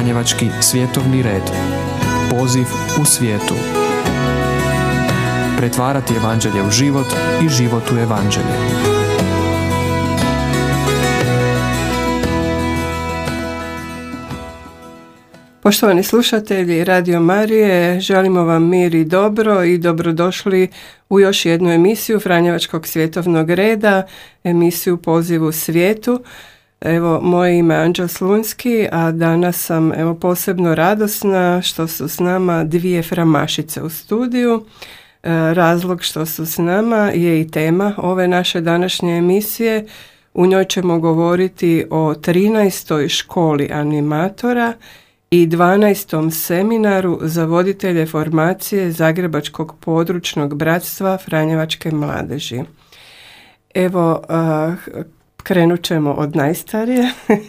Franjevački svjetovni red. Poziv u svijetu. Pretvarati evanđelje u život i život u evanđelje. Poštovani slušatelji Radio Marije, želimo vam mir i dobro i dobrodošli u još jednu emisiju Franjevačkog svjetovnog reda, emisiju Pozivu svijetu. Evo, moje ime je Anđel Slunski, a danas sam evo, posebno radosna što su s nama dvije framašice u studiju. E, razlog što su s nama je i tema ove naše današnje emisije. U njoj ćemo govoriti o 13. školi animatora i 12. seminaru za voditelje formacije Zagrebačkog područnog bratstva Franjevačke mladeži. Evo, krenut ćemo od najstarije.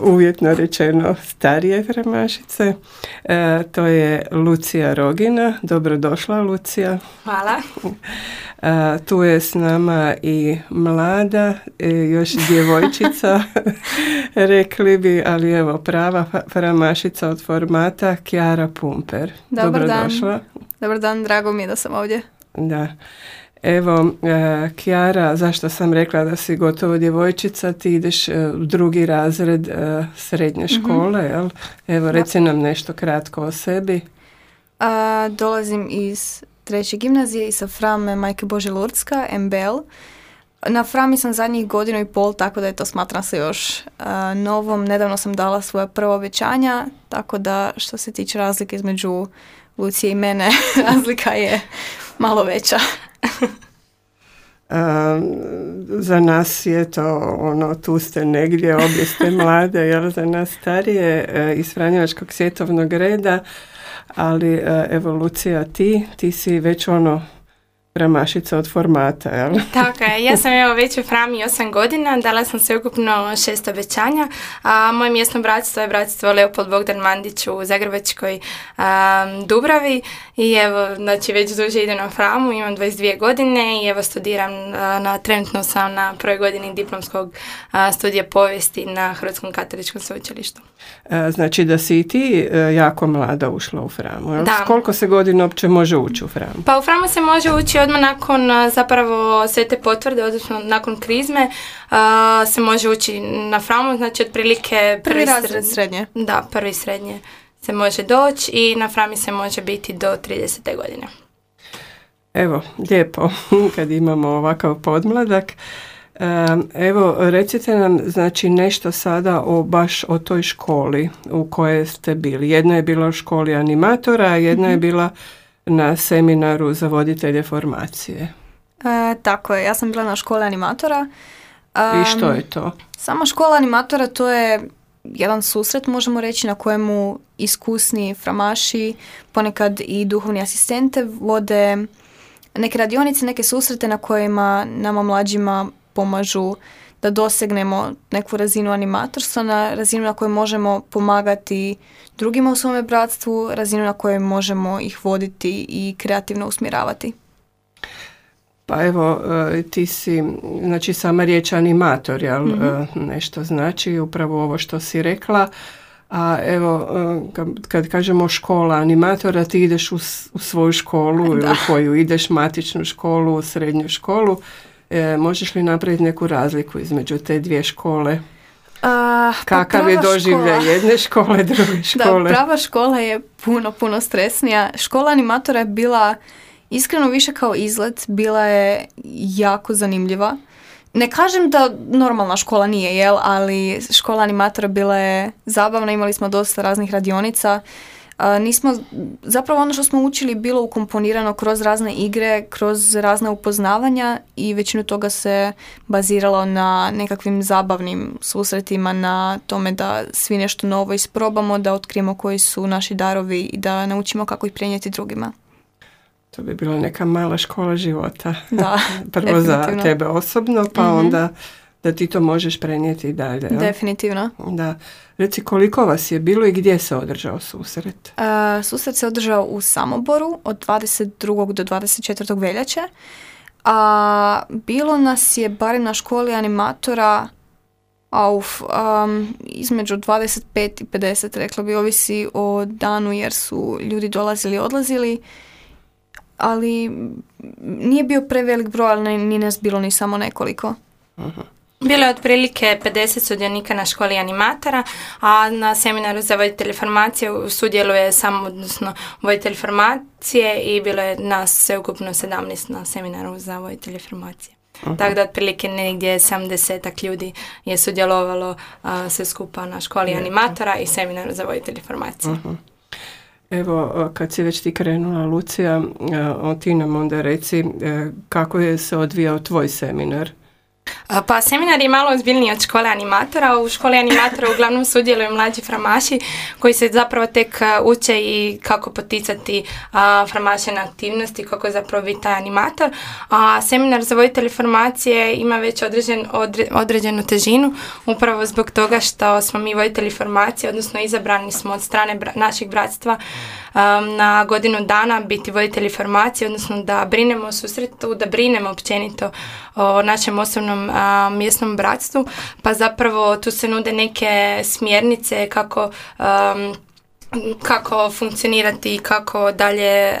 uvjetno rečeno starije fremašice. E, to je Lucija Rogina. Dobrodošla Lucija. Hvala. E, tu je s nama i mlada, e, još djevojčica, rekli bi, ali evo prava framašica od formata Kjara Pumper. Dobar Dobrodošla. dan. Dobar dan, drago mi je da sam ovdje. Da. Evo, e, Kjara, zašto sam rekla da si gotovo djevojčica, ti ideš e, u drugi razred e, srednje mhm. škole, jel? Evo, reci nam nešto kratko o sebi. A, dolazim iz treće gimnazije i sa Frame Majke Bože Lurdska, MBL. Na Frami sam zadnjih godinu i pol, tako da je to smatram se još novom. Nedavno sam dala svoja prva obećanja, tako da što se tiče razlike između Lucije i mene, razlika je malo veća. Za nas je to ono, tu ste negdje, obje ste mlade, jel, za nas starije e, iz Franjevačkog svjetovnog reda, ali e, evolucija ti, ti si već ono Ramašica od formata, jel? Tako je, ja sam evo već u Frami 8 godina, dala sam se ukupno šest obećanja, a moje mjesno bratstvo je bratstvo Leopold Bogdan Mandić u Zagrebačkoj Dubravi i evo, znači već duže idem na Framu, imam 22 godine i evo studiram, na, trenutno sam na prvoj godini diplomskog studija povijesti na Hrvatskom katoličkom sveučilištu. E, znači da si i ti e, jako mlada ušla u Framu, jel? Da. Koliko se godina uopće može ući u Framu? Pa u Framu se može ući odmah nakon zapravo sve te potvrde, odnosno nakon krizme se može ući na Framu, znači otprilike prvi, razred srednje. Da, prvi srednje se može doći i na Frami se može biti do 30. godine. Evo, lijepo kad imamo ovakav podmladak. Evo, recite nam znači nešto sada o baš o toj školi u kojoj ste bili. Jedna je bila u školi animatora, a jedna je mhm. bila na seminaru za voditelje formacije. E, tako je, ja sam bila na školi animatora. I što je to? Sama škola animatora to je jedan susret možemo reći na kojemu iskusni framaši, ponekad i duhovni asistente vode neke radionice, neke susrete na kojima nama mlađima pomažu da dosegnemo neku razinu animatorstva, na razinu na kojoj možemo pomagati drugima u svome bratstvu, razinu na kojoj možemo ih voditi i kreativno usmjeravati. Pa evo, e, ti si, znači sama riječ animator, jel, mm nešto znači, upravo ovo što si rekla, a evo, e, kad kažemo škola animatora, ti ideš u, svoju školu, da. u koju ideš, matičnu školu, srednju školu, E, možeš li napraviti neku razliku između te dvije škole? A, pa Kakav je doživljaj jedne škole, druge škole? Da, prava škola je puno, puno stresnija. Škola animatora je bila iskreno više kao izlet, bila je jako zanimljiva. Ne kažem da normalna škola nije, jel, ali škola animatora bila je zabavna, imali smo dosta raznih radionica nismo, zapravo ono što smo učili bilo ukomponirano kroz razne igre, kroz razne upoznavanja i većinu toga se baziralo na nekakvim zabavnim susretima, na tome da svi nešto novo isprobamo, da otkrijemo koji su naši darovi i da naučimo kako ih prenijeti drugima. To bi bila neka mala škola života. Da, Prvo za tebe osobno, pa mhm. onda da ti to možeš prenijeti i dalje. Definitivno. Da. Reci koliko vas je bilo i gdje se održao susret? Uh, susret se održao u Samoboru od 22. do 24. veljače. A bilo nas je barem na školi animatora Auf, um, između 25 i 50 rekla bi, ovisi o danu jer su ljudi dolazili i odlazili, ali nije bio prevelik broj, ali ni nas bilo ni samo nekoliko. Bilo je otprilike 50 sudionika na školi animatora, a na seminaru za voditelj formacije sudjeluje samo, odnosno voditelj formacije i bilo je nas sveukupno 17 na seminaru za voditelje formacije. Tako da otprilike negdje 70 ljudi je sudjelovalo a, sve skupa na školi animatora i seminaru za voditelje formacije. Evo, kad si već ti krenula, Lucija, ti nam onda reci e, kako je se odvijao tvoj seminar? Pa seminar je malo ozbiljniji od škole animatora. U školi animatora uglavnom sudjeluju mlađi framaši koji se zapravo tek uče i kako poticati framaše na aktivnosti, kako zapravo biti taj animator. A seminar za voditelje formacije ima već određen, određenu težinu upravo zbog toga što smo mi voditelji formacije, odnosno izabrani smo od strane naših bratstva na godinu dana biti voditelji formacije, odnosno da brinemo o susretu, da brinemo općenito o našem osobnom mjesnom bratstvu, pa zapravo tu se nude neke smjernice kako kako funkcionirati i kako dalje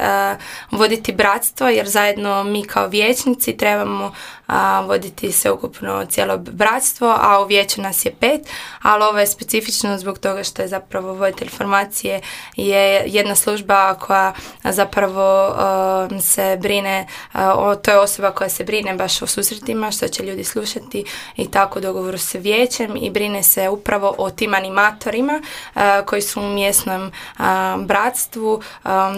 voditi bratstvo jer zajedno mi kao vijećnici trebamo a, voditi ukupno cijelo bratstvo, a u vijeću nas je pet, ali ovo je specifično zbog toga što je zapravo voditelj formacije je jedna služba koja zapravo se brine, o, to je osoba koja se brine baš o susretima, što će ljudi slušati i tako dogovoru s vijećem i brine se upravo o tim animatorima koji su u mjesnom bratstvu,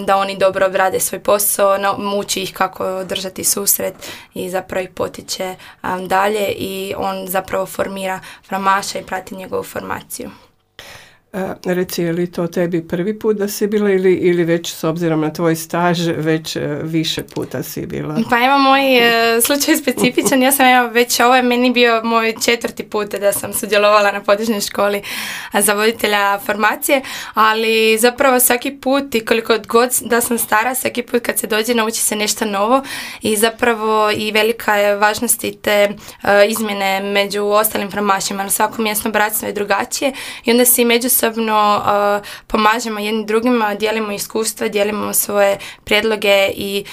da oni dobro obrade svoj posao, muči ih kako držati susret i zapravo ih potiče potiče um, dalje i on zapravo formira framaša i prati njegovu formaciju. Reci, je li to tebi prvi put da si bila ili, ili već s obzirom na tvoj staž već e, više puta si bila? Pa evo moj e, slučaj specifičan, ja sam evo već ovo je meni bio moj četvrti put da sam sudjelovala na područnoj školi za voditelja formacije, ali zapravo svaki put i koliko god da sam stara, svaki put kad se dođe nauči se nešto novo i zapravo i velika je važnost i te izmjene među ostalim formašima, na svako mjesno bratstvo je drugačije i onda se i među međusobno pomažemo jednim drugima, dijelimo iskustva, dijelimo svoje prijedloge i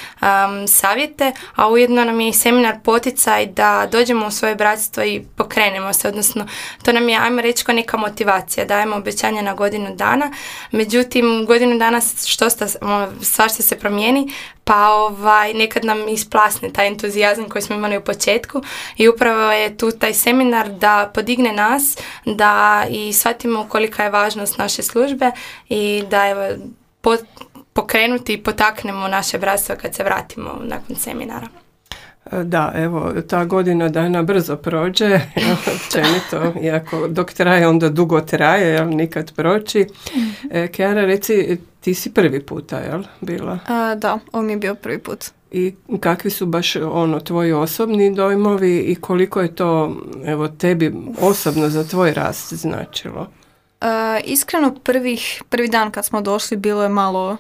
savjete, a ujedno nam je i seminar poticaj da dođemo u svoje bratstvo i pokrenemo se, odnosno to nam je, ajmo reći, neka motivacija, dajemo obećanja na godinu dana, međutim godinu dana što sta, svašta se promijeni, pa ovaj, nekad nam isplasne taj entuzijazam koji smo imali u početku i upravo je tu taj seminar da podigne nas, da i shvatimo kolika je važnost naše službe i da evo, pokrenuti i potaknemo naše bratstvo kad se vratimo nakon seminara. Da, evo, ta godina dana brzo prođe, općenito, iako dok traje, onda dugo traje, jel, nikad proći. Mhm. E, Kjara, reci, ti si prvi puta, jel, bila? A, da, on mi je bio prvi put. I kakvi su baš ono tvoji osobni dojmovi i koliko je to evo tebi osobno za tvoj rast značilo? iskreno prvih, prvi dan kad smo došli bilo je malo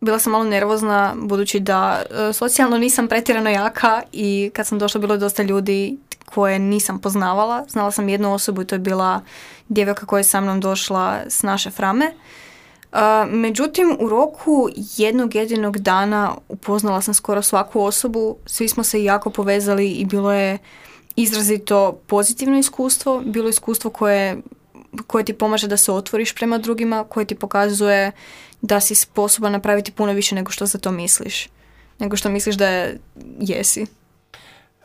bila sam malo nervozna budući da e, socijalno nisam pretjerano jaka i kad sam došla bilo je dosta ljudi koje nisam poznavala. Znala sam jednu osobu i to je bila djevojka koja je sa mnom došla s naše frame. Međutim, u roku jednog jedinog dana upoznala sam skoro svaku osobu, svi smo se jako povezali i bilo je izrazito pozitivno iskustvo, bilo iskustvo koje, koje ti pomaže da se otvoriš prema drugima, koje ti pokazuje da si sposoban napraviti puno više nego što za to misliš, nego što misliš da je, jesi.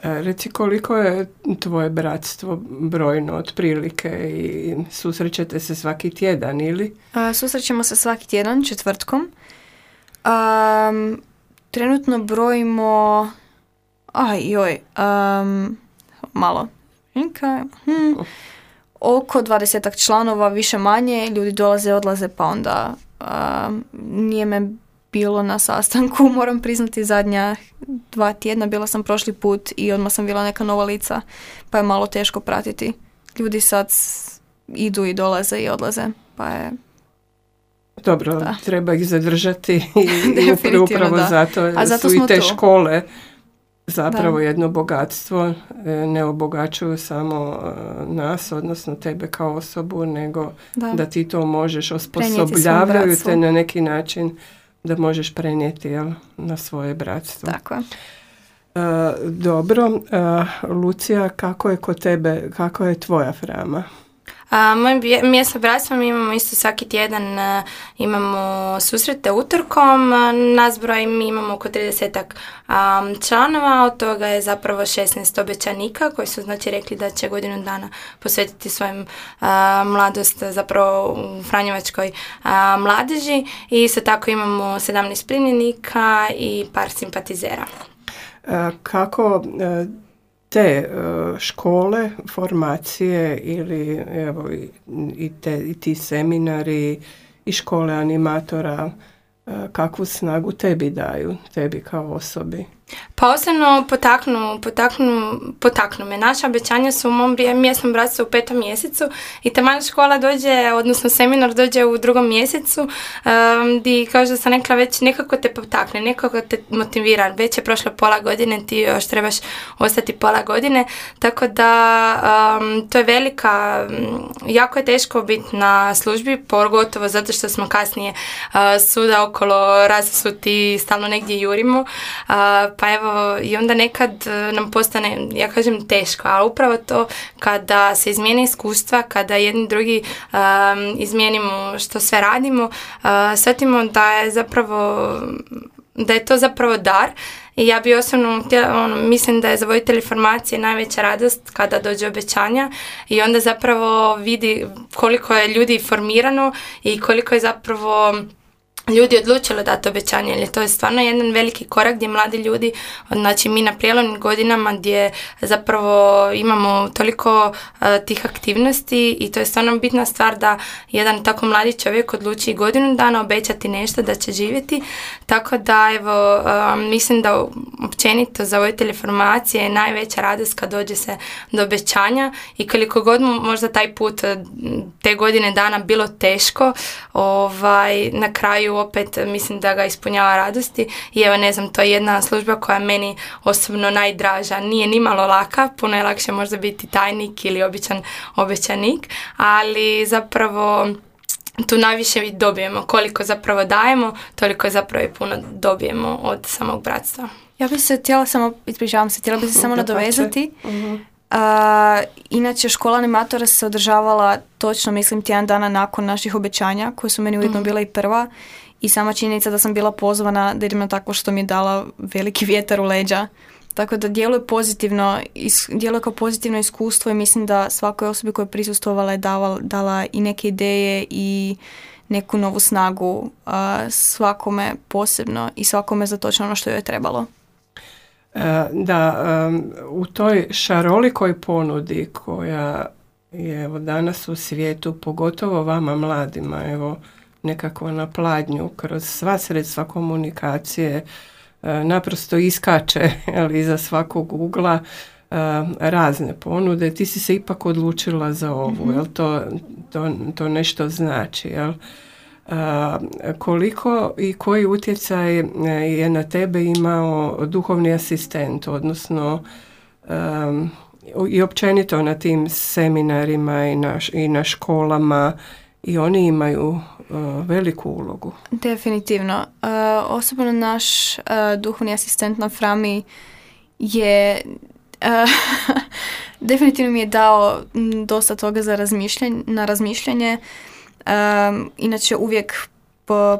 E, reci koliko je tvoje bratstvo brojno otprilike i susrećete se svaki tjedan ili? A, susrećemo se svaki tjedan četvrtkom. A, trenutno brojimo aj joj um, malo hmm, oko dvadesetak članova više manje ljudi dolaze odlaze pa onda nije me bilo na sastanku, moram priznati zadnja dva tjedna, bila sam prošli put i odmah sam bila neka nova lica, pa je malo teško pratiti. Ljudi sad idu i dolaze i odlaze, pa je... Dobro, treba ih zadržati i upravo zato, A zato su i te škole zapravo jedno bogatstvo, e, ne obogaćuju samo e, nas, odnosno tebe kao osobu, nego da, ti to možeš osposobljavaju te na neki način da možeš prenijeti jel, na svoje bratstvo. Tako je. dobro, Lucija, kako je kod tebe, kako je tvoja frama? A, moj mjesto bratstva mi imamo isto svaki tjedan e, imamo susrete utorkom, nas broj mi imamo oko 30 članova, od toga je zapravo 16 obećanika koji su znači rekli da će godinu dana posvetiti svojim mladost zapravo u Franjevačkoj mladeži i isto tako imamo 17 primjenika i par simpatizera. Kako e, te e, škole, formacije ili evo i, te, i ti seminari i škole animatora e, kakvu snagu tebi daju, tebi kao osobi? Pa osobno potaknu, potaknu, potaknu me. Naša obećanja su u mom mjesnom bratstvu u petom mjesecu i taman škola dođe, odnosno seminar dođe u drugom mjesecu um, di kao što sam rekla već nekako te potakne, nekako te motivira. Već je prošlo pola godine, ti još trebaš ostati pola godine, tako da to je velika, jako je teško biti na službi, pogotovo zato što smo kasnije uh, suda okolo razsuti, stalno negdje jurimo, uh, pa evo i onda nekad e, nam postane, ja kažem teško, ali upravo to kada se izmijene iskustva, kada jedni drugi um, izmijenimo što sve radimo, uh, shvatimo da je zapravo da je to zapravo dar. I ja bi osobno ono, mislim da je za voditelj formacije najveća radost kada dođe obećanja i onda zapravo vidi koliko je ljudi formirano i koliko je zapravo ljudi odlučili dati obećanje, jer to je stvarno jedan veliki korak gdje mladi ljudi, znači mi na prijelomnim godinama gdje zapravo imamo toliko e, tih aktivnosti i to je stvarno bitna stvar da jedan tako mladi čovjek odluči godinu dana obećati nešto da će živjeti, tako da evo e, mislim da općenito za voditelje formacije je najveća radost kad dođe se do obećanja i koliko god mu možda taj put te godine dana bilo teško, ovaj, na kraju opet mislim da ga ispunjava radosti i evo ne znam, to je jedna služba koja je meni osobno najdraža. Nije ni malo laka, puno je lakše možda biti tajnik ili običan obećanik, ali zapravo tu najviše dobijemo. Koliko zapravo dajemo, toliko zapravo i puno dobijemo od samog bratstva. Ja bih se htjela samo, ispričavam se, htjela bih se samo nadovezati. uh inače, škola animatora se održavala točno, mislim, tjedan dana nakon naših obećanja, koje su meni ujedno uh bila i prva i sama činjenica da sam bila pozvana da idem na tako što mi je dala veliki vjetar u leđa. Tako da djeluje pozitivno, djeluje kao pozitivno iskustvo i mislim da svakoj osobi koja je prisustvovala je dala, dala i neke ideje i neku novu snagu svakome posebno i svakome za točno ono što joj je trebalo. E, da, u toj šarolikoj ponudi koja je evo danas u svijetu, pogotovo vama mladima, evo nekako na pladnju kroz sva sredstva komunikacije e, naprosto iskače ali, iza svakog ugla e, razne ponude. Ti si se ipak odlučila za ovu, mm jel? To, to, to nešto znači. Jel? E, koliko i koji utjecaj je na tebe imao duhovni asistent, odnosno i općenito na tim seminarima i na, i na školama i oni imaju veliku ulogu. Definitivno. Uh, osobno naš uh, duhovni asistent na Frami je definitivno mi je dao dosta toga za razmišljanje, na razmišljanje. Um, inače uvijek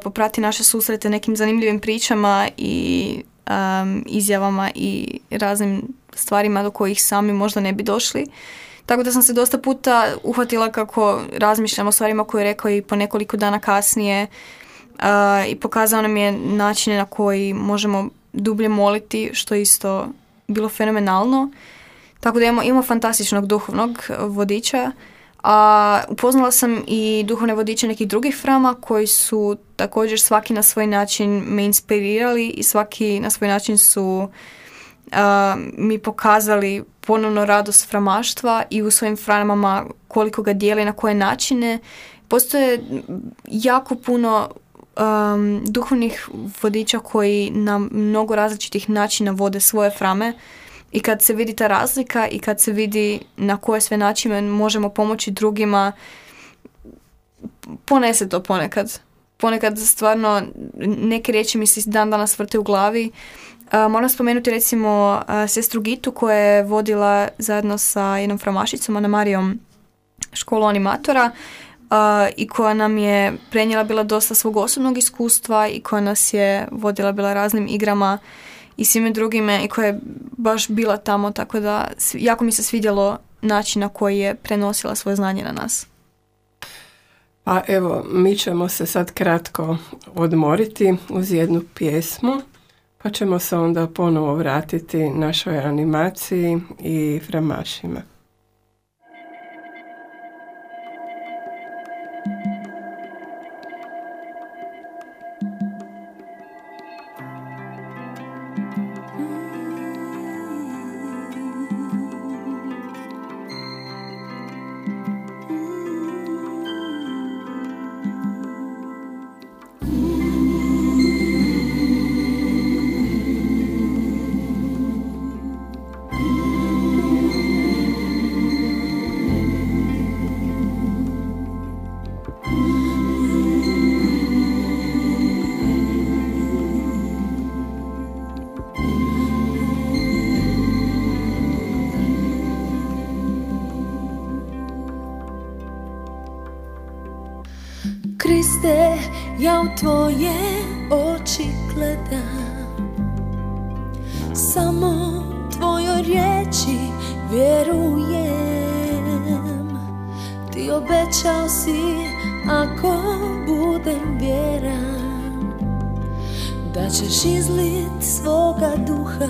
poprati naše susrete nekim zanimljivim pričama i um, izjavama i raznim stvarima do kojih sami možda ne bi došli. Tako da sam se dosta puta uhvatila kako razmišljam o stvarima koje je rekao i po nekoliko dana kasnije i pokazao nam je načine na koji možemo dublje moliti, što isto bilo fenomenalno. Tako da imamo, imamo fantastičnog duhovnog vodiča. A upoznala sam i duhovne vodiče nekih drugih frama koji su također svaki na svoj način me inspirirali i svaki na svoj način su mi pokazali ponovno radost framaštva i u svojim framama koliko ga dijeli na koje načine. Postoje jako puno um, duhovnih vodiča koji na mnogo različitih načina vode svoje frame i kad se vidi ta razlika i kad se vidi na koje sve načine možemo pomoći drugima, ponese to ponekad. Ponekad stvarno neke riječi mi se dan danas vrte u glavi. Moram spomenuti recimo sestru Gitu koja je vodila zajedno sa jednom framašicom Ana Marijom školu animatora i koja nam je prenijela bila dosta svog osobnog iskustva i koja nas je vodila bila raznim igrama i svime drugime i koja je baš bila tamo tako da jako mi se svidjelo način na koji je prenosila svoje znanje na nas. Pa evo, mi ćemo se sad kratko odmoriti uz jednu pjesmu, pa ćemo se onda ponovo vratiti našoj animaciji i framašima. Tvoje oči gledam Samo tvojoj riječi vjerujem. Ti obećao si ako budem vjeran Da ćeš izlit svoga duha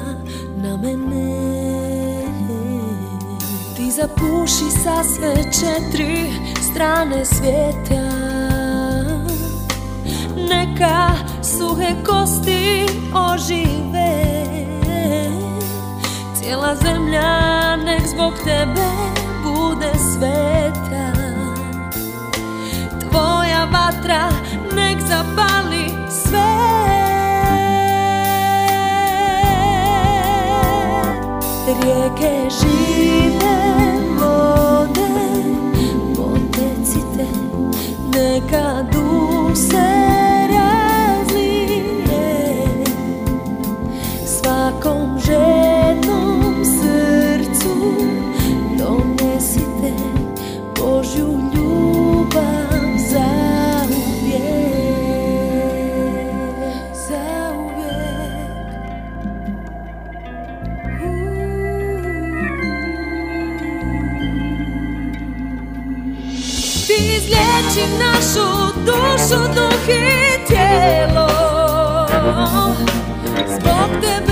na mene. Ti zapuši sa sve četiri strane svijeta neka suhe kosti ožive. Cijela zemlja nek zbog tebe bude sveta. Tvoja vatra nek zapali sve. Rijeke žive vode Potecite neka duse našu dušu, duh i tijelo. Zbog tebe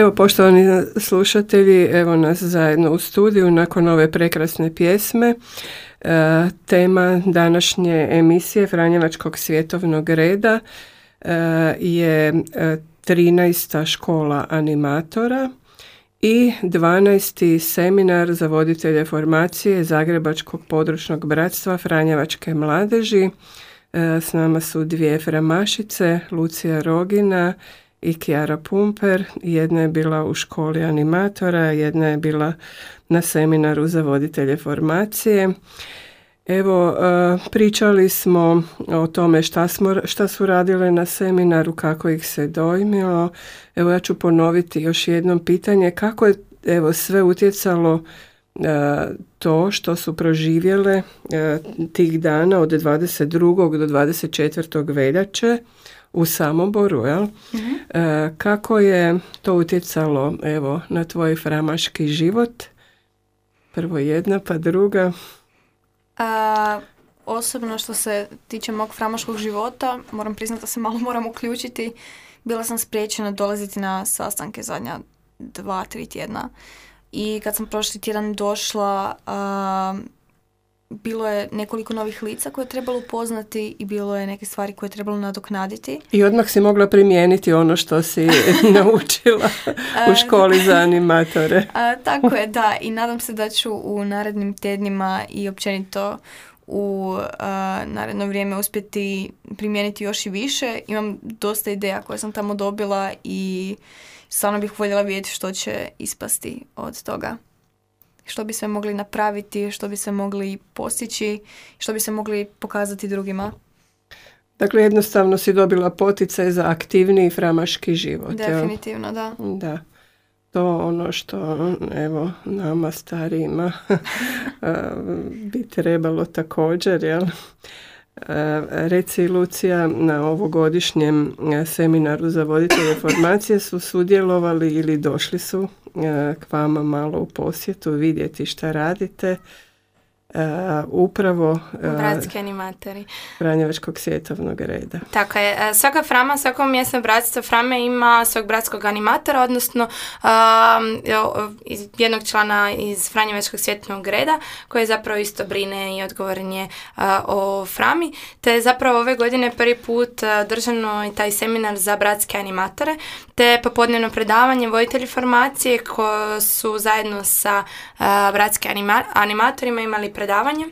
Evo, poštovani slušatelji, evo nas zajedno u studiju nakon ove prekrasne pjesme. E, tema današnje emisije Franjevačkog svjetovnog reda e, je 13. škola animatora i 12. seminar za voditelje formacije Zagrebačkog područnog bratstva Franjevačke mladeži. E, s nama su dvije framašice, Lucija Rogina i Kiara Pumper. Jedna je bila u školi animatora, jedna je bila na seminaru za voditelje formacije. Evo, e, pričali smo o tome šta, smo, šta su radile na seminaru, kako ih se dojmilo. Evo, ja ću ponoviti još jednom pitanje, kako je evo, sve utjecalo e, to što su proživjele e, tih dana od 22. do 24. veljače u Samoboru, jel? Mhm. kako je to utjecalo evo, na tvoj framaški život? Prvo jedna, pa druga. A, osobno što se tiče mog framaškog života, moram priznati da se malo moram uključiti. Bila sam spriječena dolaziti na sastanke zadnja dva, tri tjedna. I kad sam prošli tjedan došla, bilo je nekoliko novih lica koje je trebalo upoznati i bilo je neke stvari koje je trebalo nadoknaditi. I odmah si mogla primijeniti ono što si naučila u školi za animatore. A, tako je, da. I nadam se da ću u narednim tjednima i općenito u naredno vrijeme uspjeti primijeniti još i više. Imam dosta ideja koje sam tamo dobila i stvarno bih voljela vidjeti što će ispasti od toga što bi sve mogli napraviti, što bi se mogli postići, što bi se mogli pokazati drugima. Dakle, jednostavno si dobila poticaj za aktivniji framaški život. Definitivno, da. Da. To ono što, evo, nama starijima bi trebalo također, jel? Reci Lucija, na ovogodišnjem seminaru za voditelje formacije su sudjelovali ili došli su E, k vama malo u posjetu, vidjeti šta radite. Uh, upravo uh, bratski animatori Franjevačkog svjetovnog reda. Tako je. Svaka frama, svako mjesno bratstvo frame ima svog bratskog animatora, odnosno jednog člana iz Franjevačkog svjetovnog reda koji zapravo isto brine i odgovoran je o frami. Te zapravo ove godine prvi put držano i taj seminar za bratske animatore te popodnevno predavanje voditelji formacije koji su zajedno sa bratskim animatorima imali predavanje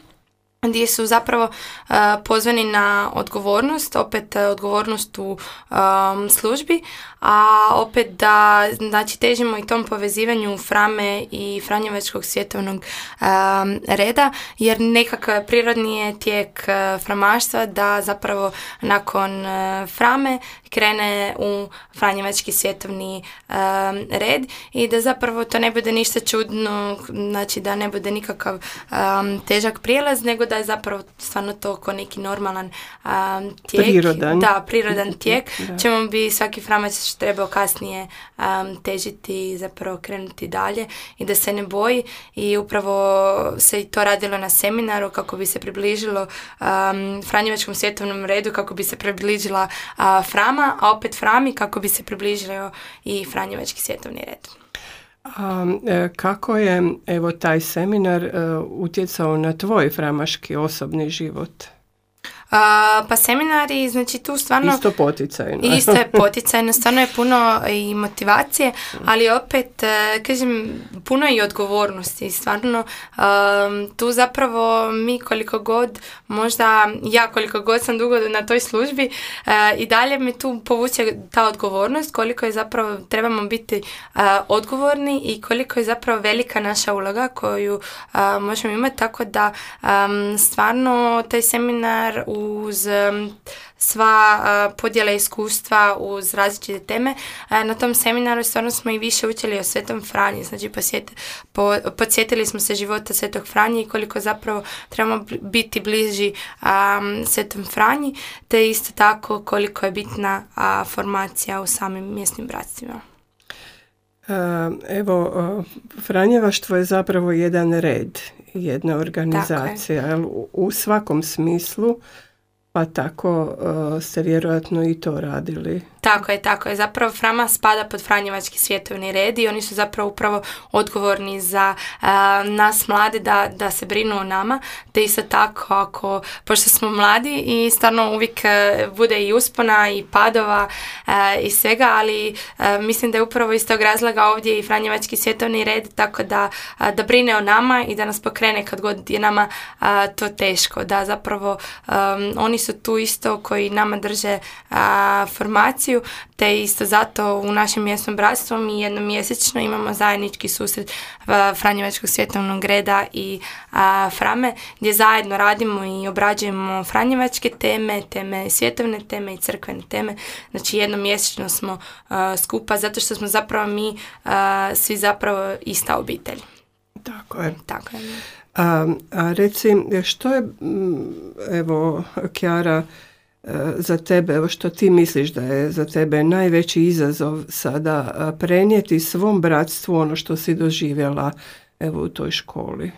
gdje su zapravo uh, pozvani na odgovornost, opet uh, odgovornost u um, službi, a opet da znači težimo i tom povezivanju Frame i Franjevačkog svjetovnog um, reda, jer nekakav prirodni je tijek uh, framaštva da zapravo nakon Frame krene u Franjevački svjetovni um, red i da zapravo to ne bude ništa čudno, znači da ne bude nikakav težak prijelaz, nego da je zapravo stvarno to ko neki normalan um, tijek. Prirodan. Da, prirodan tijek, čemu bi svaki framač trebao kasnije um, težiti i zapravo krenuti dalje i da se ne boji i upravo se i to radilo na seminaru kako bi se približilo um, Franjevačkom svjetovnom redu, kako bi se približila Frama, a opet Frami kako bi se približio i Franjevački svjetovni red. A, e, kako je evo taj seminar e, utjecao na tvoj framaški osobni život? Pa seminari, znači tu stvarno... Isto poticajno. Isto je poticajno, stvarno je puno i motivacije, ali opet, e, kažem, puno je i odgovornosti. Stvarno, tu zapravo mi koliko god, možda ja koliko god sam dugo na toj službi, e, i dalje mi tu povuče ta odgovornost, koliko je zapravo, trebamo biti e, odgovorni i koliko je zapravo velika naša uloga koju možemo imati, tako da stvarno taj seminar u uz sva podjela iskustva uz različite teme. Na tom seminaru stvarno smo i više učili o Svetom Franji, znači podsjetili smo se života Svetog Franje i koliko zapravo trebamo biti bliži Svetom Franji, te isto tako koliko je bitna formacija u samim mjesnim bratstvima. Evo, Franjevaštvo je zapravo jedan red, jedna organizacija, u svakom smislu pa tako uh, ste vjerojatno i to radili. Tako je, tako je. Zapravo Frama spada pod Franjevački svjetovni red i oni su zapravo upravo odgovorni za a, nas mlade da, da se brinu o nama. Te isto tako ako, pošto smo mladi i stvarno uvijek e, bude i uspona i padova e, i svega, ali e, mislim da je upravo iz tog razloga ovdje i Franjevački svjetovni red tako da, da brine o nama i da nas pokrene kad god je nama to teško. Da zapravo um, oni su tu isto koji nama drže a, te isto zato u našem mjesnom bratstvu mi jednom mjesečno imamo zajednički susret Franjevačkog svjetovnog reda i a, Frame gdje zajedno radimo i obrađujemo franjevačke teme, teme svjetovne teme i crkvene teme. Znači jednom mjesečno smo a, skupa zato što smo zapravo mi a, svi zapravo ista obitelj. Tako je. Tako je. A, a reci, što je, evo, Kjara, za tebe, evo što ti misliš da je za tebe najveći izazov sada prenijeti svom bratstvu ono što si doživjela evo u toj školi?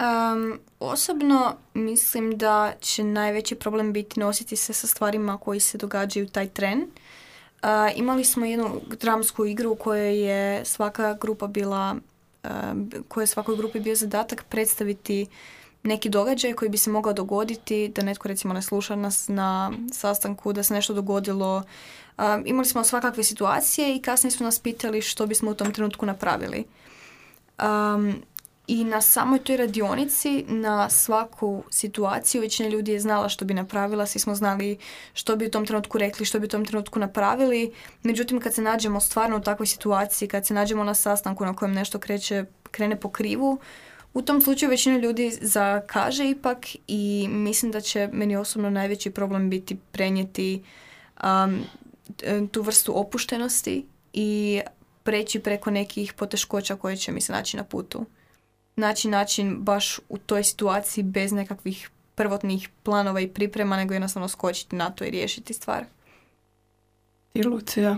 Um, osobno mislim da će najveći problem biti nositi se sa stvarima koji se događaju taj tren. Uh, imali smo jednu dramsku igru u kojoj je svaka grupa bila, uh, koja je svakoj grupi bio zadatak predstaviti neki događaj koji bi se mogao dogoditi, da netko recimo ne sluša nas na sastanku, da se nešto dogodilo. Um, imali smo svakakve situacije i kasnije su nas pitali što bismo u tom trenutku napravili. Um, i na samoj toj radionici, na svaku situaciju, većina ljudi je znala što bi napravila, svi smo znali što bi u tom trenutku rekli, što bi u tom trenutku napravili. Međutim, kad se nađemo stvarno u takvoj situaciji, kad se nađemo na sastanku na kojem nešto kreće, krene po krivu, u tom slučaju većina ljudi zakaže ipak i mislim da će meni osobno najveći problem biti prenijeti um, tu vrstu opuštenosti i preći preko nekih poteškoća koje će mi se naći na putu naći način baš u toj situaciji bez nekakvih prvotnih planova i priprema, nego jednostavno skočiti na to i riješiti stvar. Ti Lucija?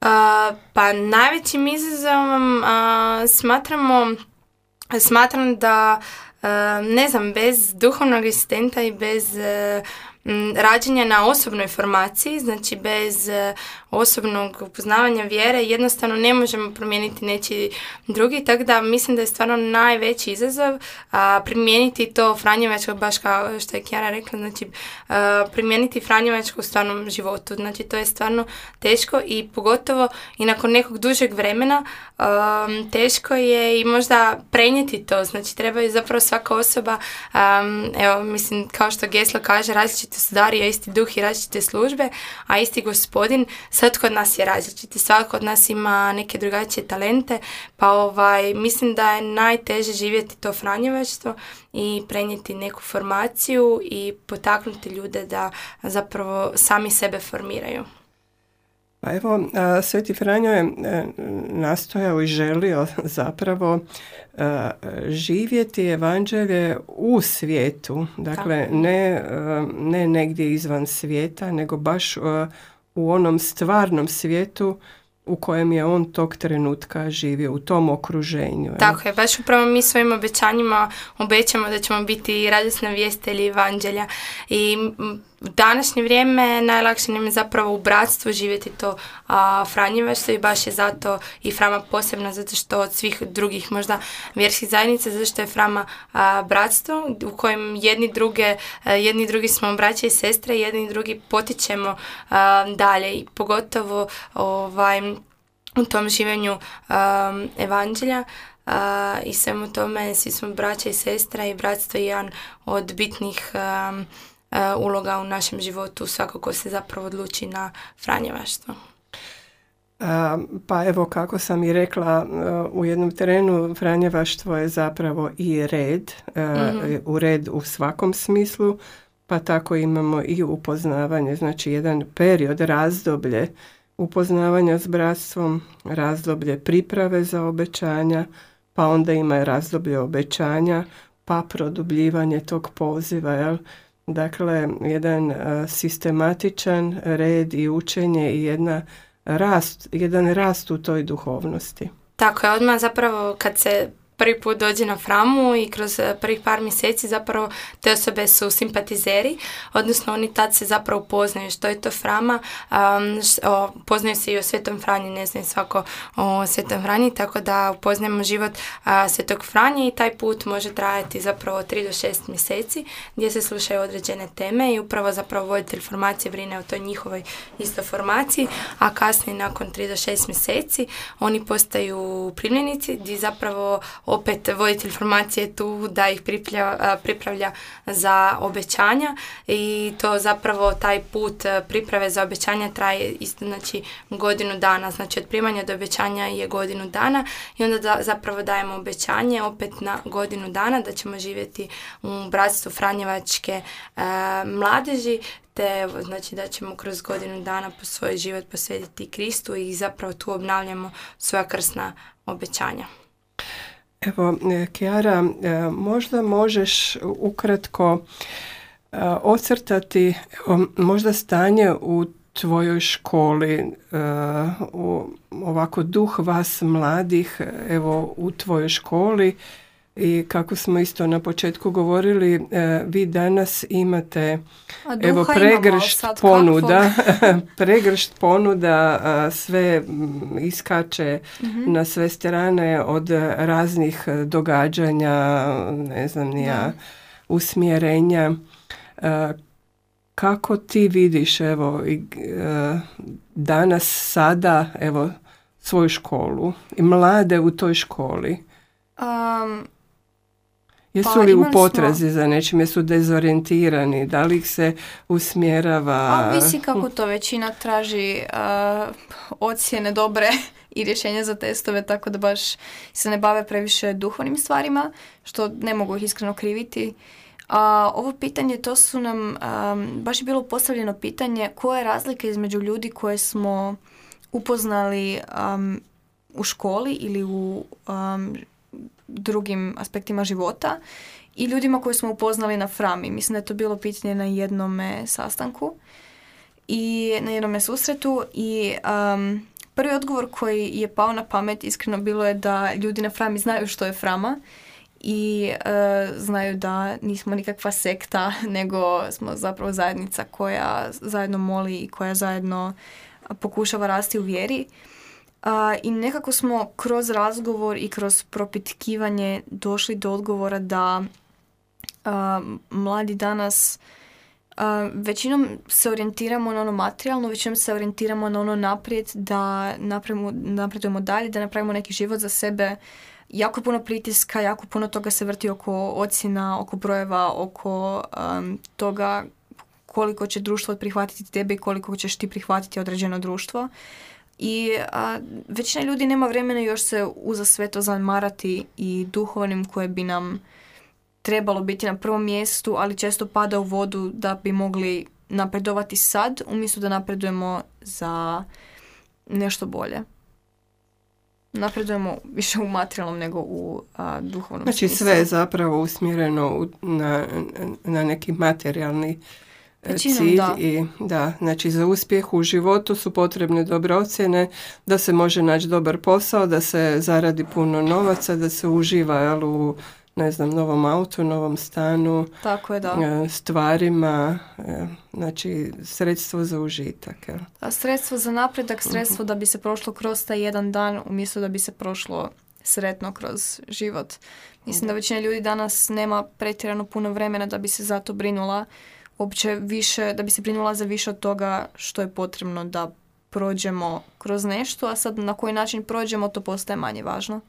A, pa najvećim izazovom a, smatramo smatram da a, ne znam bez duhovnog asistenta i bez m, rađenja na osobnoj formaciji, znači bez e, osobnog upoznavanja vjere, jednostavno ne možemo promijeniti nečiji drugi, tako da mislim da je stvarno najveći izazov a, primijeniti to Franjevačko, baš kao što je Kjara rekla, znači a, primijeniti Franjevačko u stvarnom životu, znači to je stvarno teško i pogotovo i nakon nekog dužeg vremena a, teško je i možda prenijeti to, znači treba je zapravo svaka osoba, evo mislim kao što Gesla kaže, različite su isti duh i različite službe, a isti gospodin, svatko od nas je različiti, svako od nas ima neke drugačije talente, pa ovaj, mislim da je najteže živjeti to franjevaštvo i prenijeti neku formaciju i potaknuti ljude da zapravo sami sebe formiraju. Pa evo, Sveti Franjo je e, nastojao i želio zapravo a, živjeti evanđelje u svijetu, dakle ne, a, ne negdje izvan svijeta, nego baš u onom stvarnom svijetu u kojem je on tog trenutka živio, u tom okruženju. jel? Tako je, baš upravo mi svojim obećanjima obećamo da ćemo biti radosna vjestelji evanđelja i u današnje vrijeme najlakše nam je zapravo u bratstvu živjeti to a, Franjevaštvo i baš je zato i Frama posebna zato što od svih drugih možda vjerskih zajednica zato što je Frama a, bratstvo u kojem jedni druge a, jedni drugi smo braća i sestre jedni drugi potičemo a, dalje i pogotovo ovaj u tom življenju um, evanđelja uh, i svemu tome svi smo braća i sestra i bratstvo je jedan od bitnih um, uloga u našem životu svako ko se zapravo odluči na franjevaštvo. Pa evo kako sam i rekla a, u jednom terenu Franjevaštvo je zapravo i red, a, u red u svakom smislu, pa tako imamo i upoznavanje, znači jedan period, razdoblje upoznavanja s bratstvom, razdoblje priprave za obećanja, pa onda ima razdoblje obećanja, pa produbljivanje tog poziva, jel? Dakle, jedan a, sistematičan red i učenje i jedna rast, jedan rast u toj duhovnosti. Tako je, odmah zapravo kad se prvi put dođe na framu i kroz e, prvih par mjeseci zapravo te osobe su simpatizeri, odnosno oni tad se zapravo upoznaju što je to frama, um, š- o, poznaju se i o Svetom Franji, ne znam svako o Svetom Franji, tako da upoznajemo život a, Svetog Franje i taj put može trajati zapravo 3 do 6 mjeseci gdje se slušaju određene teme i upravo zapravo voditelj formacije brine o toj njihovoj isto formaciji, a kasnije nakon 3 do 6 mjeseci oni postaju primljenici gdje zapravo opet voditelj formacije je tu da ih pripravlja, pripravlja za obećanja i to zapravo taj put a, priprave za obećanja traje isto znači godinu dana, znači od primanja do obećanja je godinu dana i onda da, zapravo dajemo obećanje opet na godinu dana da ćemo živjeti u bratstvu Franjevačke e, mladeži te znači da ćemo kroz godinu dana po svoj život posvetiti Kristu i zapravo tu obnavljamo svoja krsna obećanja. Evo, e, Kijara, e, možda možeš ukratko e, ocrtati evo, možda stanje u tvojoj školi, u ovako duh vas mladih, evo u tvojoj školi i kako smo isto na početku govorili, e, vi danas imate evo imamo, pregršt sad ponuda, pregršt ponuda, sve mm, iskače Mhm. na sve strane od raznih događanja, ne znam nija, usmjerenja. E, Kako ti vidiš evo i, e, danas sada evo svoju školu i mlade u toj školi? Um, Jesu Pa, li u smo- potrazi za nečim, jesu dezorijentirani, da li ih se usmjerava? A visi kako to većina traži uh, ocjene dobre i rješenja za testove, tako da baš se ne bave previše duhovnim stvarima, što ne mogu ih iskreno kriviti. A ovo pitanje, to su nam, um, baš je bilo postavljeno pitanje koja je razlika između ljudi koje smo upoznali um, u školi ili u um, drugim aspektima života i ljudima koje smo upoznali na frami. Mislim da je to bilo pitanje na jednome sastanku i na jednome susretu i um, prvi odgovor koji je pao na pamet iskreno bilo je da ljudi na frami znaju što je frama i e, znaju da nismo nikakva sekta nego smo zapravo zajednica koja zajedno moli i koja zajedno pokušava rasti u vjeri. I nekako smo kroz razgovor i kroz propitkivanje došli do odgovora da mladi danas većinom se orijentiramo na ono materijalno, većinom se orijentiramo na ono naprijed, da napravimo, napredujemo dalje, da napravimo neki život za sebe. Jako puno pritiska, jako puno toga se vrti oko ocjena, oko brojeva, oko um, toga koliko će društvo prihvatiti tebe i koliko ćeš ti prihvatiti određeno društvo. I a, većina ljudi nema vremena još se uza sve to zamarati i duhovnim koje bi nam trebalo biti na prvom mjestu, ali često pada u vodu da bi mogli napredovati sad, umjesto da napredujemo za nešto bolje. Napredujemo više u materijalnom nego u a, duhovnom Znači smislu. sve je zapravo usmjereno u- na, na neki materijalni Većinom cilj da. i da, znači za uspjeh u životu su potrebne dobre ocjene, da se može naći dobar posao, da se zaradi puno novaca, da se uživa jel, u ne znam, novom autu, novom stanu, Tako je, da. e, stvarima, e, znači sredstvo za užitak. Jel? A sredstvo za napredak, sredstvo da bi se prošlo kroz taj jedan dan umjesto da bi se prošlo sretno kroz život. Mislim da većina ljudi danas nema pretjerano puno vremena da bi se zato brinula uopće više, da bi se brinula za više od toga što je potrebno da prođemo kroz nešto, a sad na koji način prođemo to postaje manje važno.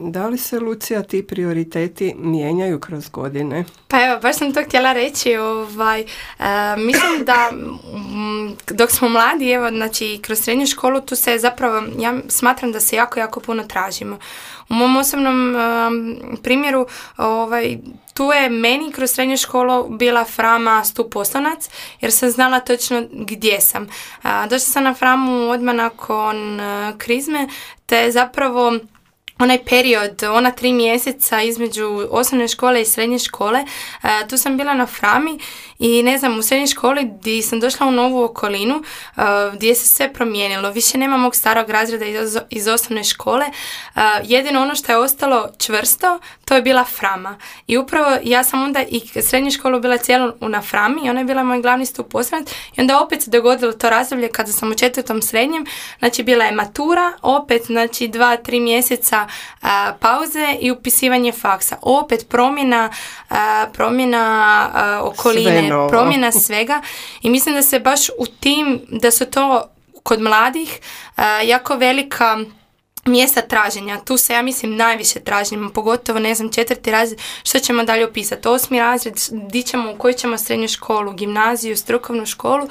Da li se, Lucija, ti prioriteti mijenjaju kroz godine? Pa evo, baš sam to htjela reći, ovaj, e, mislim da mm, dok smo mladi, evo, znači, kroz srednju školu, tu se zapravo, ja smatram da se jako, jako puno tražimo. U mom osobnom primjeru, ovaj, tu je meni kroz srednju školu bila frama stup oslonac, jer sam znala točno gdje sam. A, došla sam na framu odmah nakon e, krizme, te zapravo onaj period, ona tri mjeseca između osnovne škole i srednje škole, e, tu sam bila na Frami i ne znam, u srednjoj školi gdje sam došla u novu okolinu, uh, gdje se sve promijenilo, više nema mog starog razreda iz, iz osnovne škole, uh, jedino ono što je ostalo čvrsto, to je bila Frama. I upravo ja sam onda i srednju školu bila cijelo na Frami i ona je bila moj glavni stup osnovac i onda opet se dogodilo to razdoblje kada sam u četvrtom srednjem, znači bila je matura, opet znači dva, tri mjeseca uh, pauze i upisivanje faksa. Opet promjena, uh, promjena uh, okoline, promjena svega i mislim da se baš u tim, da su to kod mladih jako velika mjesta traženja. Tu se ja mislim najviše tražimo, pogotovo ne znam četvrti razred, što ćemo dalje opisati. Osmi razred, di ćemo, u koju ćemo srednju školu, gimnaziju, strukovnu školu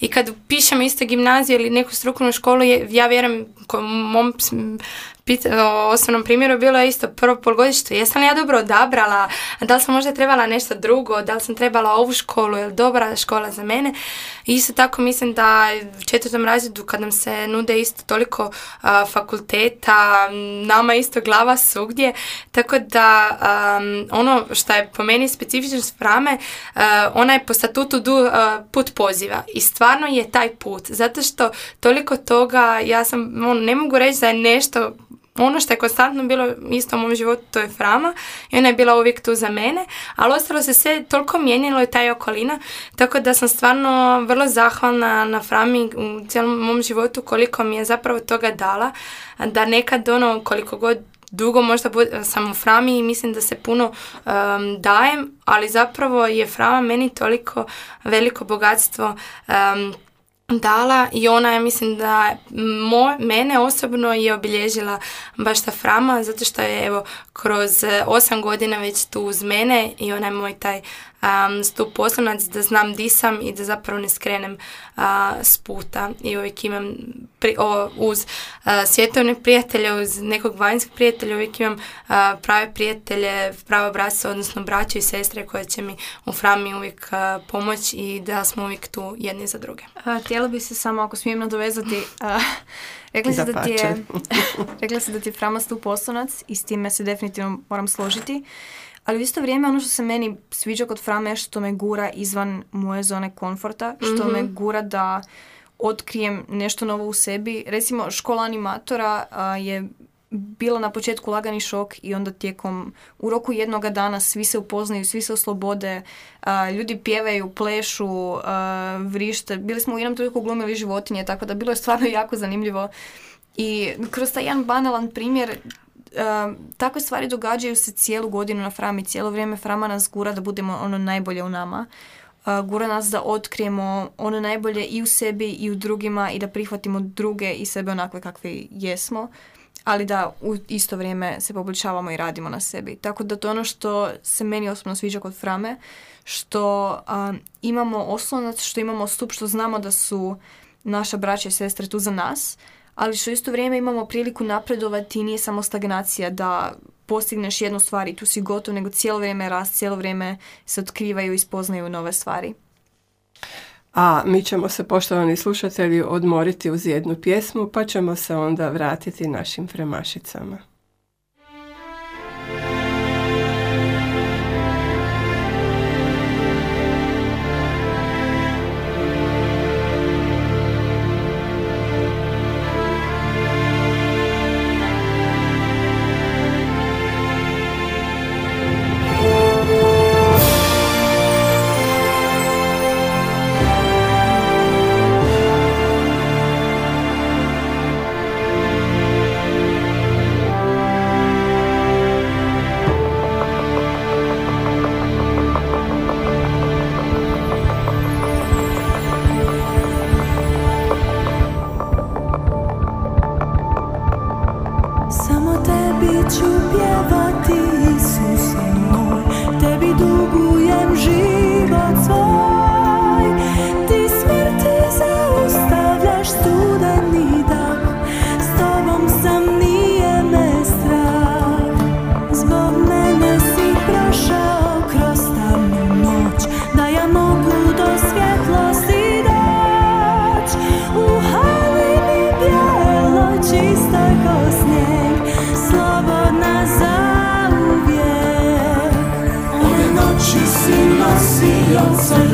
i kad pišemo isto gimnaziju ili neku strukovnu školu, ja vjerujem, mom o osnovnom primjeru bilo je isto prvo polgodište, jesam li ja dobro odabrala, da li sam možda trebala nešto drugo, da li sam trebala ovu školu, je li dobra škola za mene. isto tako mislim da u četvrtom razredu kad nam se nude isto toliko fakulteta, nama isto glava svugdje, tako da ono što je po meni specifičnost Frame, uh, ona je po statutu du, put poziva. I stvarno je taj put, zato što toliko toga, ja sam, on, ne mogu reći da je nešto ono što je konstantno bilo isto u mom životu, to je Frama i ona je bila uvijek tu za mene, ali ostalo se sve toliko mijenjalo i taj okolina, tako da sam stvarno vrlo zahvalna na Frami u cijelom mom životu koliko mi je zapravo toga dala, da nekad ono koliko god dugo možda sam u Frami i mislim da se puno um, dajem, ali zapravo je Frama meni toliko veliko bogatstvo um, dala i ona je mislim da mo, mene osobno je obilježila baš ta Frama zato što je evo kroz eh, osam godina već tu uz mene i ona je moj taj um, stup oslonac da znam di sam i da zapravo ne skrenem uh, s puta i uvijek imam pri, o, uz uh, svjetovne prijatelje, uz nekog vanjskog prijatelja uvijek imam prave prijatelje, pravo bratstvo, odnosno braće i sestre koje će mi u frami uvijek uh, pomoći i da smo uvijek tu jedni za druge. Htjela bi se samo, ako smijem nadovezati, rekla se da ti je, rekla se da ti je frama stup oslonac i s time se definitivno moram složiti. Ali u isto vrijeme ono što se meni sviđa kod Frame je što me gura izvan moje zone komforta, što me mhm. gura da otkrijem nešto novo u sebi. Recimo, škola animatora je bila na početku lagani šok i onda tijekom u roku jednoga dana svi se upoznaju, svi se oslobode, ljudi pjevaju, plešu, vrište. Bili smo u jednom trenutku glumili životinje, tako da bilo je stvarno jako zanimljivo. I kroz taj jedan banalan primjer takve stvari događaju se cijelu godinu na Frami, cijelo vrijeme Frama nas gura da budemo ono najbolje u nama. gura nas da otkrijemo ono najbolje i u sebi i u drugima i da prihvatimo druge i sebe onakve kakve jesmo, ali da u isto vrijeme se poboljšavamo i radimo na sebi. Tako da to ono što se meni osobno sviđa kod Frame, što imamo oslonac, što imamo stup, što znamo da su naša braća i sestre tu za nas, ali što isto vrijeme imamo priliku napredovati i nije samo stagnacija da postigneš jednu stvar i tu si gotov, nego cijelo vrijeme rast, cijelo vrijeme se otkrivaju i spoznaju nove stvari. A mi ćemo se, poštovani slušatelji, odmoriti uz jednu pjesmu, pa ćemo se onda vratiti našim fremašicama. so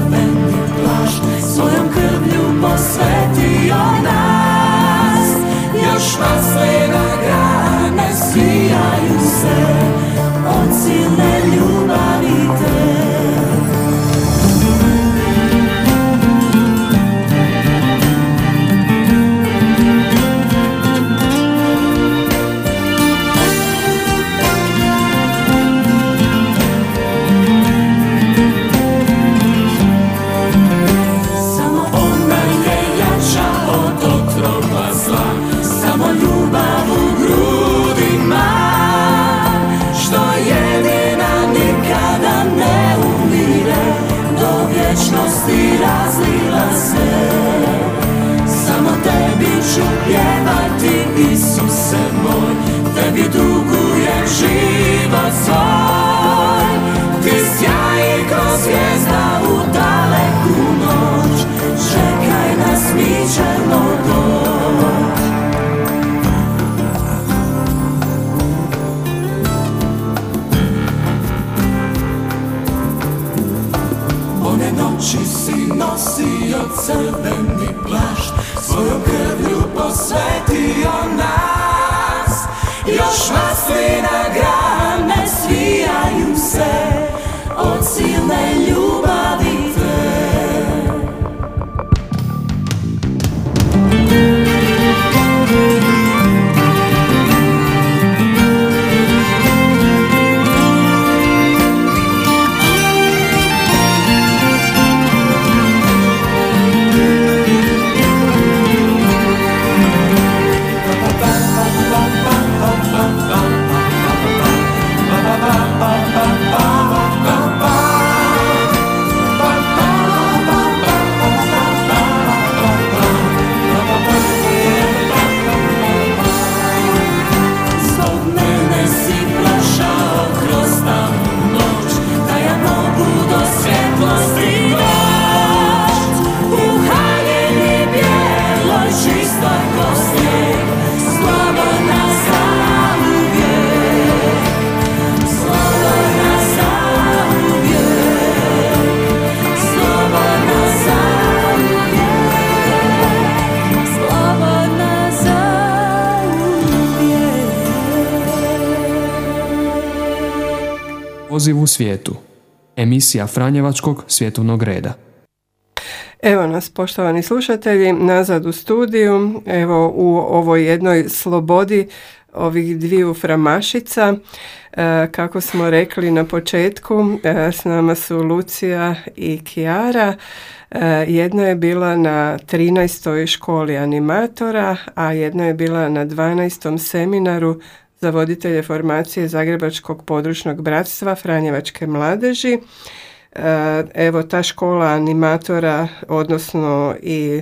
Poziv u svijetu. Emisija Franjevačkog svjetovnog reda. Evo nas, poštovani slušatelji, nazad u studiju, evo u ovoj jednoj slobodi ovih dviju framašica. E, kako smo rekli na početku, e, s nama su Lucija i Kijara. E, jedna je bila na 13. školi animatora, a jedna je bila na 12. seminaru za voditelje formacije Zagrebačkog područnog bratstva Franjevačke mladeži. E, Evo ta škola animatora, odnosno i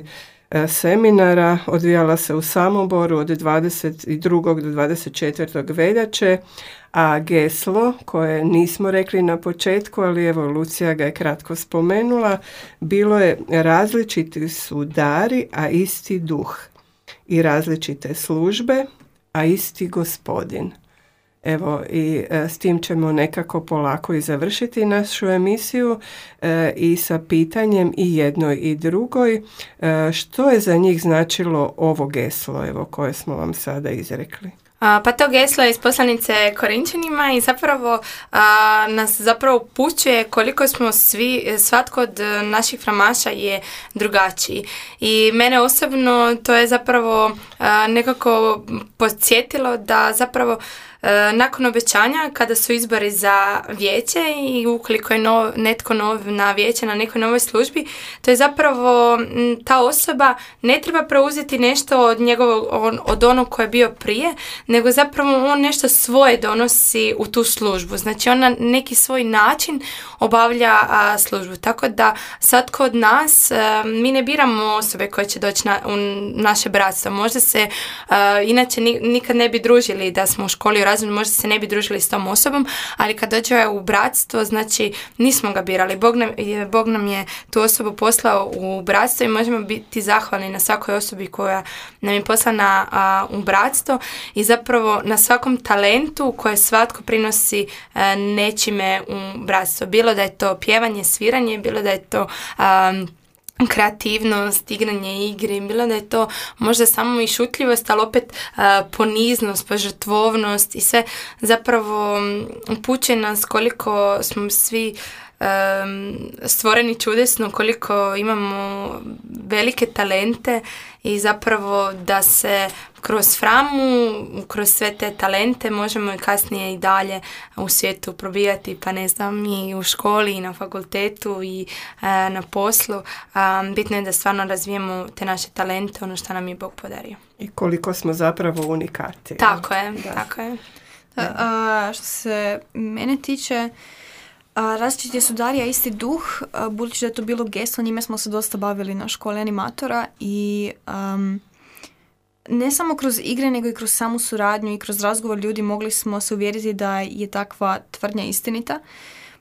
e, seminara odvijala se u Samoboru od 22. do 24. veljače, a geslo koje nismo rekli na početku, ali evo Lucija ga je kratko spomenula, bilo je različiti su dari, a isti duh i različite službe, a isti gospodin. Evo i e, s tim ćemo nekako polako i završiti našu emisiju e, i sa pitanjem i jednoj i drugoj e, što je za njih značilo ovo geslo evo koje smo vam sada izrekli. A, pa to geslo je iz poslanice Korinčanima i zapravo a, nas zapravo upućuje koliko smo svi, svatko od naših framaša je drugačiji. I mene osobno to je zapravo a, nekako podsjetilo da zapravo nakon obećanja kada su izbori za vijeće i ukoliko je nov, netko nov na vijeće na nekoj novoj službi, to je zapravo ta osoba ne treba preuzeti nešto od njegovog, on- od onog koje je bio prije, nego zapravo on nešto svoje donosi u tu službu. Znači on na neki svoj način obavlja a, službu. Tako da svatko od nas, a, mi ne biramo osobe koje će doći na, u naše bratstvo. Možda se a, inače ni- nikad ne bi družili da smo u školi u možda se ne bi družili s tom osobom, ali kad dođe u bratstvo, znači nismo ga birali. Bog nam, je, Bog nam je tu osobu poslao u bratstvo i možemo biti zahvalni na svakoj osobi koja nam je poslana a, u bratstvo i zapravo na svakom talentu koje svatko prinosi a, nečime u bratstvo. Bilo da je to pjevanje, sviranje, bilo da je to a, kreativnost, igranje igre, bilo da je to možda samo i šutljivost, ali opet poniznost, požrtvovnost i sve zapravo upućuje nas koliko smo svi stvoreni čudesno, koliko imamo velike talente i zapravo da se kroz framu, kroz sve te talente možemo i kasnije i dalje u svijetu probijati, pa ne znam, i u školi i na fakultetu i e, na poslu. bitno je da stvarno razvijemo te naše talente, ono što nam je Bog podario. I koliko smo zapravo unikati. Tako je, tako je. A, što se mene tiče, a, različiti su Darija isti duh, budući da je to bilo geslo, njime smo se dosta bavili na školi animatora i ne samo kroz igre, nego i kroz samu suradnju i kroz razgovor ljudi mogli smo se uvjeriti da je takva tvrdnja istinita.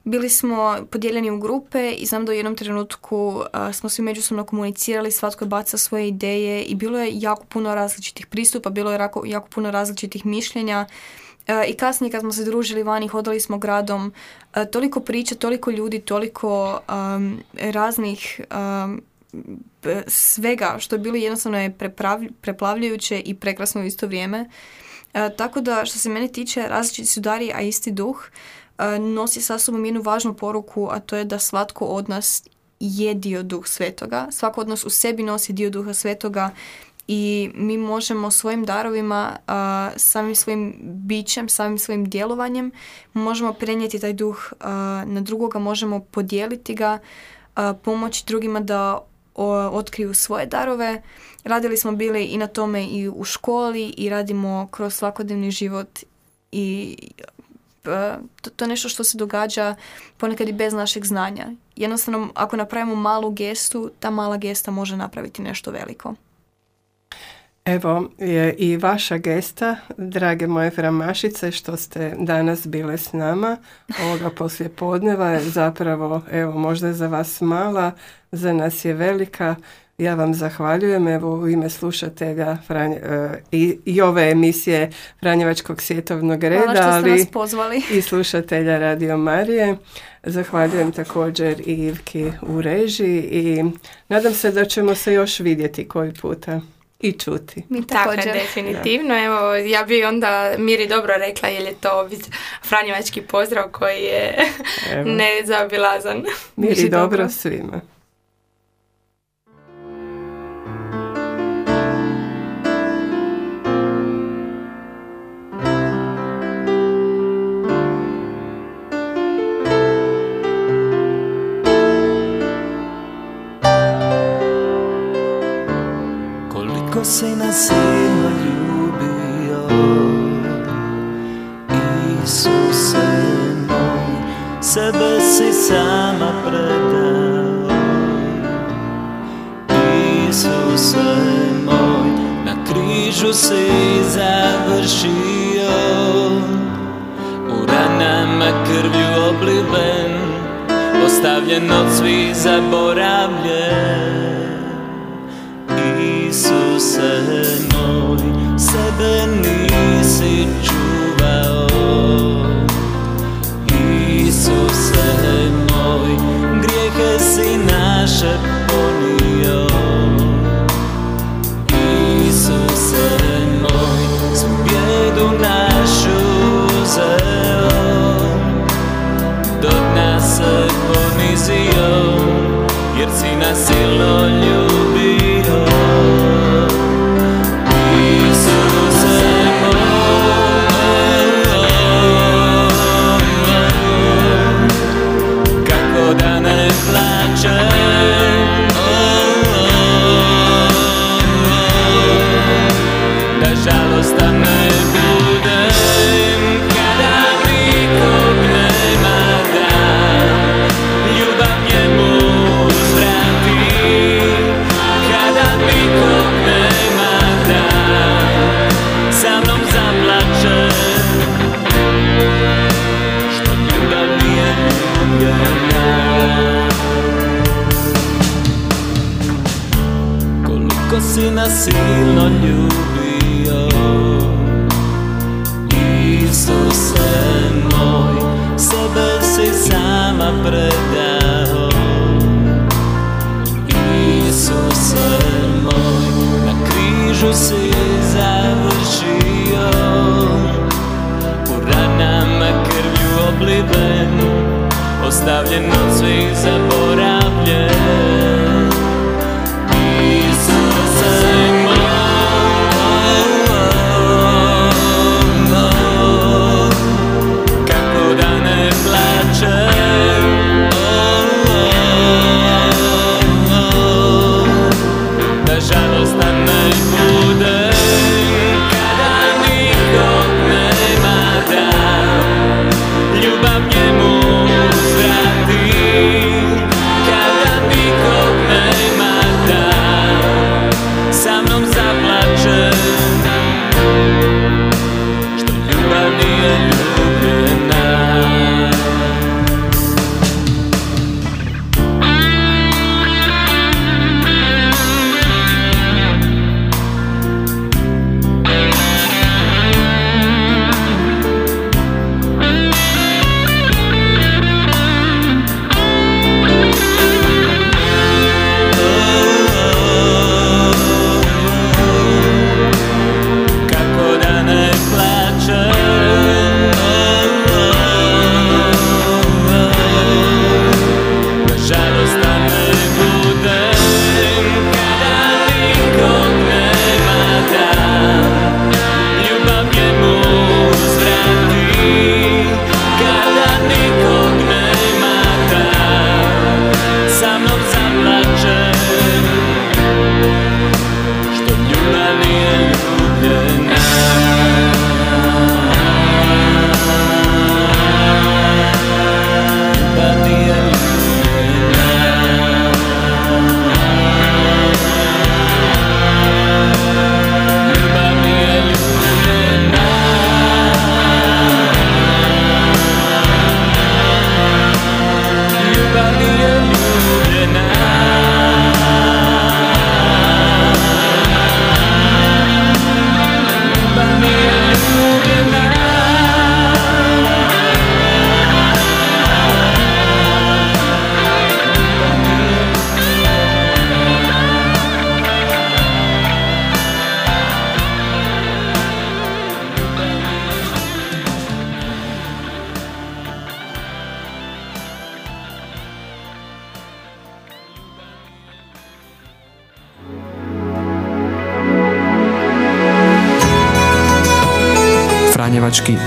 Bili smo podijeljeni u grupe i znam da u jednom trenutku smo svi međusobno komunicirali, svatko je baca svoje ideje i bilo je jako puno različitih pristupa, bilo je jako, jako puno različitih mišljenja. I kasnije kad smo se družili vani, hodali smo gradom, toliko priča, toliko ljudi, toliko raznih svega što je bilo jednostavno je preplavljujuće i prekrasno u isto vrijeme. E, tako da što se mene tiče različiti su dari, a isti duh e, nosi sa sobom jednu važnu poruku, a to je da svatko od nas je dio duh svetoga. Svako od nas u sebi nosi dio duha svetoga i mi možemo svojim darovima, samim svojim bićem, samim svojim djelovanjem, možemo prenijeti taj duh na drugoga, možemo podijeliti ga, pomoći drugima da otkriju svoje darove. Radili smo bili i na tome i u školi i radimo kroz svakodnevni život i to, to je nešto što se događa ponekad i bez našeg znanja. Jednostavno, ako napravimo malu gestu, ta mala gesta može napraviti nešto veliko. Evo je i vaša gesta, drage moje framašice, što ste danas bile s nama ovoga poslije podneva je zapravo, evo, možda je za vas mala, za nas je velika. Ja vam zahvaljujem evo u ime slušatelja Franje, i, i, ove emisije Franjevačkog svjetovnog reda, ali pozvali. i slušatelja Radio Marije. Zahvaljujem također i Ivki u režiji i nadam se da ćemo se još vidjeti koji puta i čuti. Mi Tako je, definitivno. Evo, ja bi onda Miri dobro rekla jer je to franjevački pozdrav koji je nezabilazan. Miri dobro svima. Si nas silno ljubio. Isuse moj, sebe si sama predao Isuse moj, na križu si završio. U ranama krvlju obliven, ostavljen od svih zaboravljen sebe nisi čuvao Isuse moj, grijehe si naše ponio. Isuse moj, svu bjedu našu uzeo. Do nas se ponizio, jer si nas silno Seein' on you.